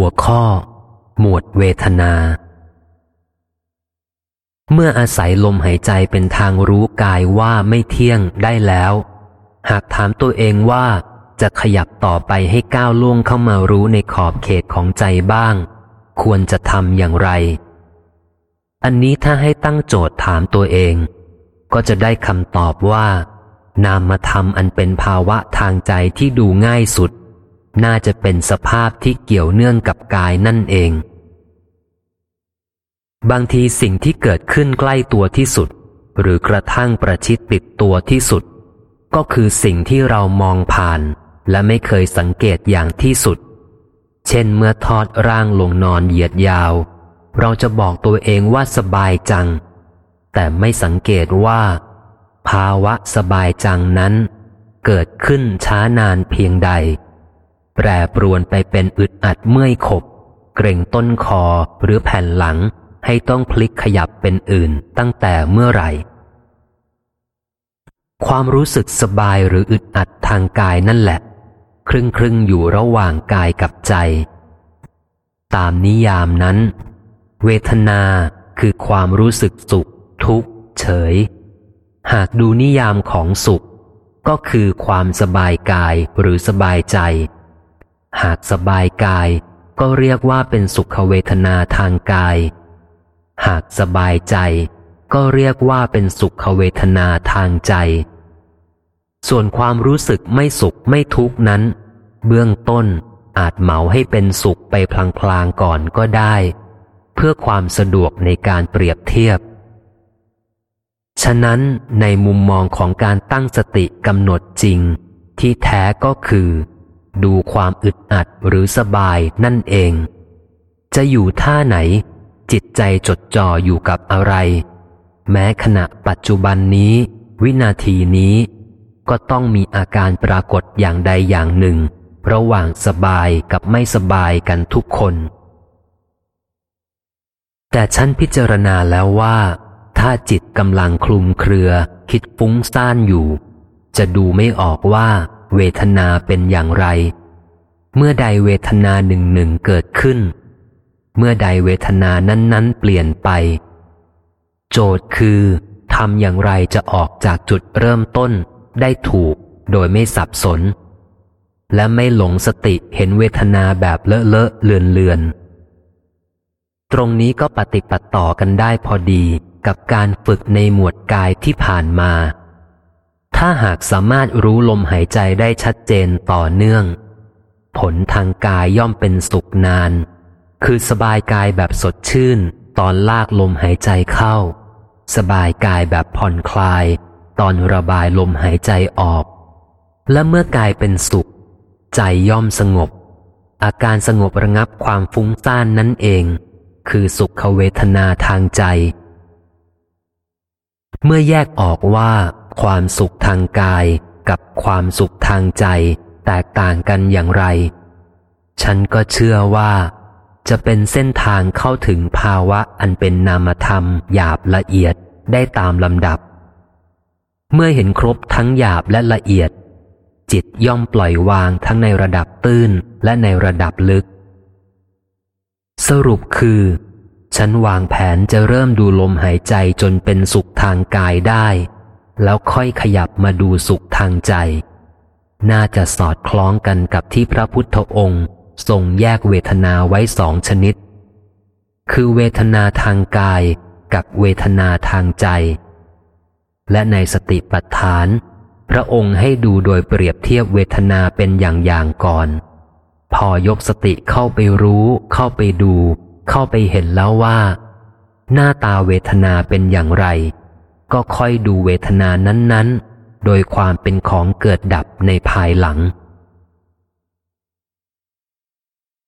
หัวข้อ หมวดเวทนา เมื่ออาศัยลมหายใจเป็นทางรู้กายว่าไม่เที่ยงได้แล้ว หากถามตัวเองว่าจะขยับต่อไปให้ก้าวล่วงเข้ามารู้ในขอบเขตของใจบ้าง ควรจะทำอย่างไร อันนี้ถ้าให้ตั้งโจทย์ถามตัวเอง ก็จะได้คำตอบว่า นามธรรมอันเป็นภาวะทางใจที่ดูง่ายสุด น่าจะเป็นสภาพที่เกี่ยวเนื่องกับกายนั่นเอง บางทีสิ่งที่เกิดขึ้นใกล้ตัวที่สุด หรือกระทั่งประชิดติดตัวที่สุด ก็คือสิ่งที่เรามองผ่าน และไม่เคยสังเกตอย่างที่สุด เช่นเมื่อทอดร่างลงนอนเหยียดยาว เราจะบอกตัวเองว่าสบายจัง แต่ไม่สังเกตว่า ภาวะสบายจังนั้น เกิดขึ้นช้านานเพียงใด แปรปรวนไปเป็นอึดอัดเมื่อยขบ เกร็งต้นคอหรือแผ่นหลังให้ต้องพลิกขยับเป็นอื่นตั้งแต่เมื่อไหร่ ความรู้สึกสบายหรืออึดอัดทางกายนั่นแหละ ครึ่งครึ่งอยู่ระหว่างกายกับใจ ตามนิยามนั้น เวทนาคือความรู้สึกสุข ทุกข์ เฉย หากดูนิยามของสุข ก็คือความสบายกายหรือสบายใจ หากสบายกายก็เรียกว่าเป็นสุขเวทนาทางกาย หากสบายใจ ก็เรียกว่าเป็นสุขเวทนาทางใจ ส่วนความรู้สึกไม่สุขไม่ทุกข์นั้น เบื้องต้นอาจเหมาให้เป็นสุขไปพลางๆก่อนก็ได้ เพื่อความสะดวกในการเปรียบเทียบ ฉะนั้นในมุมมองของการตั้งสติกำหนดจริง ที่แท้ก็คือ ดูความอึดอัดหรือสบายนั่นเอง จะอยู่ท่าไหน จิตใจจดจ่ออยู่กับอะไร แม้ขณะปัจจุบันนี้ วินาทีนี้ ก็ต้องมีอาการปรากฏอย่างใดอย่างหนึ่ง ระหว่างสบายกับไม่สบายกันทุกคน แต่ฉันพิจารณาแล้วว่า ถ้าจิตกำลังคลุมเครือ คิดฟุ้งซ่านอยู่ จะดูไม่ออกว่า เวทนาเป็นอย่างไร เมื่อใดเวทนาหนึ่งหนึ่งเกิดขึ้น เมื่อใดเวทนานั้นๆ เปลี่ยนไป โจทย์คือทำอย่างไรจะออกจากจุดเริ่มต้นได้ถูกโดยไม่สับสน และไม่หลงสติเห็นเวทนาแบบเลอะเลอะเลือนเลือนตรงนี้ก็ปฏิปติต่อกันได้พอดีกับการฝึกในหมวดกายที่ผ่านมา ถ้าหากสามารถรู้ลมหายใจได้ชัดเจนต่อเนื่อง ผลทางกายย่อมเป็นสุขนาน คือสบายกายแบบสดชื่น ตอนลากลมหายใจเข้า สบายกายแบบผ่อนคลาย ตอนระบายลมหายใจออก และเมื่อกายเป็นสุข ใจย่อมสงบ อาการสงบระงับความฟุ้งซ่านนั่นเอง คือสุขเวทนาทางใจ เมื่อแยกออกว่า ความสุขทางกายกับความสุขทางใจ แตกต่างกันอย่างไร ฉันก็เชื่อว่า จะเป็นเส้นทางเข้าถึงภาวะอันเป็นนามธรรม หยาบละเอียดได้ตามลำดับ เมื่อเห็นครบทั้งหยาบและละเอียด จิตย่อมปล่อยวางทั้งในระดับตื้นและในระดับลึก สรุปคือ ฉันวางแผนจะเริ่มดูลมหายใจจนเป็นสุขทางกายได้ แล้วค่อยขยับมาดูสุขทางใจ น่าจะสอดคล้องกันกับที่พระพุทธองค์ทรงแยกเวทนาไว้สองชนิด คือเวทนาทางกายกับเวทนาทางใจ และในสติปัฏฐาน พระองค์ให้ดูโดยเปรียบเทียบเวทนาเป็นอย่างๆก่อน พอยกสติเข้าไปรู้ เข้าไปดู เข้าไปเห็นแล้วว่า หน้าตาเวทนาเป็นอย่างไร ก็ค่อยดูเวทนานั้นๆ โดยความเป็นของเกิดดับในภายหลัง